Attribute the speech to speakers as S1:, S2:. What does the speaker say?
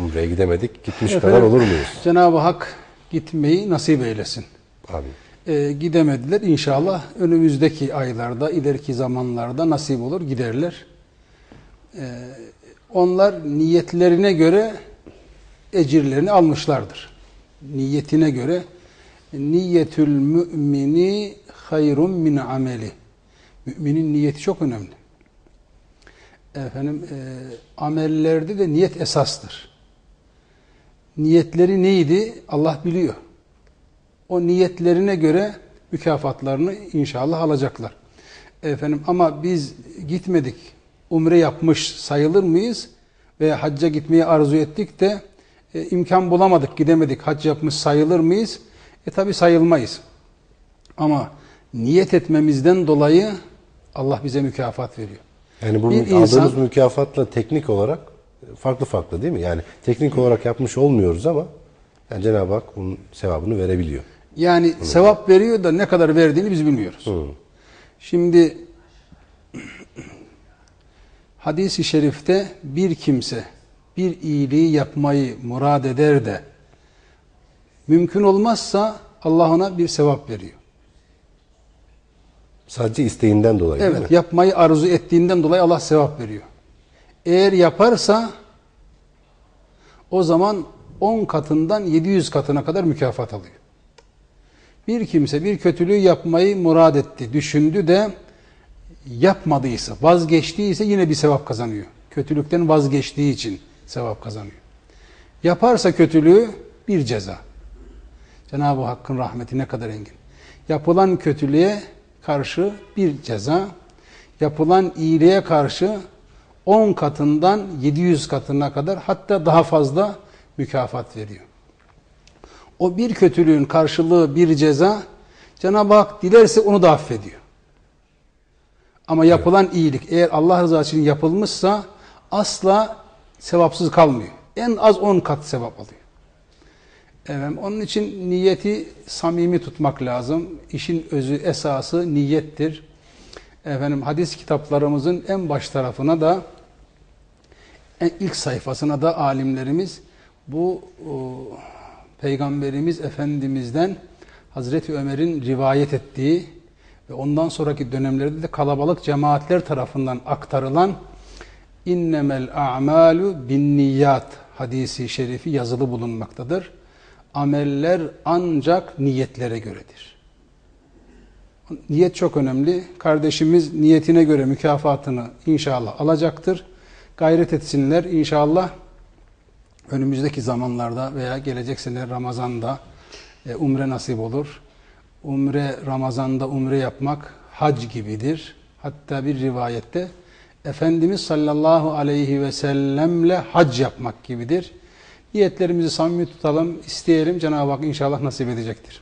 S1: Umre'ye gidemedik. Gitmiş
S2: Efendim,
S1: kadar olur muyuz?
S2: Cenab-ı Hak gitmeyi nasip eylesin.
S1: Abi.
S2: Ee, gidemediler. İnşallah önümüzdeki aylarda, ileriki zamanlarda nasip olur, giderler. Ee, onlar niyetlerine göre ecirlerini almışlardır. Niyetine göre niyetül mümini hayrun min ameli. Müminin niyeti çok önemli. Efendim, e, amellerde de niyet esastır. Niyetleri neydi? Allah biliyor. O niyetlerine göre mükafatlarını inşallah alacaklar. Efendim ama biz gitmedik, umre yapmış sayılır mıyız? Ve hacca gitmeyi arzu ettik de e, imkan bulamadık, gidemedik, hac yapmış sayılır mıyız? E tabi sayılmayız. Ama niyet etmemizden dolayı Allah bize mükafat veriyor.
S1: Yani bu
S2: Bir
S1: aldığımız
S2: insan-
S1: mükafatla teknik olarak farklı farklı değil mi? Yani teknik olarak yapmış olmuyoruz ama yani Cenab-ı Hak bunun sevabını verebiliyor.
S2: Yani sevap veriyor da ne kadar verdiğini biz bilmiyoruz.
S1: Hı.
S2: Şimdi hadis-i şerifte bir kimse bir iyiliği yapmayı murad eder de mümkün olmazsa Allah ona bir sevap veriyor.
S1: Sadece isteğinden dolayı?
S2: Evet, yapmayı arzu ettiğinden dolayı Allah sevap veriyor. Eğer yaparsa o zaman 10 katından 700 katına kadar mükafat alıyor. Bir kimse bir kötülüğü yapmayı murad etti, düşündü de yapmadıysa, vazgeçtiyse yine bir sevap kazanıyor. Kötülükten vazgeçtiği için sevap kazanıyor. Yaparsa kötülüğü bir ceza. Cenab-ı Hakk'ın rahmeti ne kadar engin. Yapılan kötülüğe karşı bir ceza, yapılan iyiliğe karşı 10 katından 700 katına kadar hatta daha fazla mükafat veriyor. O bir kötülüğün karşılığı bir ceza, Cenab-ı Hak dilerse onu da affediyor. Ama yapılan iyilik eğer Allah rızası için yapılmışsa asla sevapsız kalmıyor. En az 10 kat sevap alıyor. Evet, onun için niyeti samimi tutmak lazım. İşin özü, esası niyettir. Efendim hadis kitaplarımızın en baş tarafına da ilk sayfasına da alimlerimiz bu o, Peygamberimiz Efendimiz'den Hazreti Ömer'in rivayet ettiği ve ondan sonraki dönemlerde de kalabalık cemaatler tarafından aktarılan innemel a'malu bin niyat hadisi şerifi yazılı bulunmaktadır. Ameller ancak niyetlere göredir. Niyet çok önemli. Kardeşimiz niyetine göre mükafatını inşallah alacaktır. Gayret etsinler inşallah önümüzdeki zamanlarda veya gelecek sene Ramazan'da e, umre nasip olur. Umre Ramazan'da umre yapmak hac gibidir. Hatta bir rivayette Efendimiz sallallahu aleyhi ve sellemle hac yapmak gibidir. Niyetlerimizi samimi tutalım, isteyelim. Cenab-ı Hak inşallah nasip edecektir.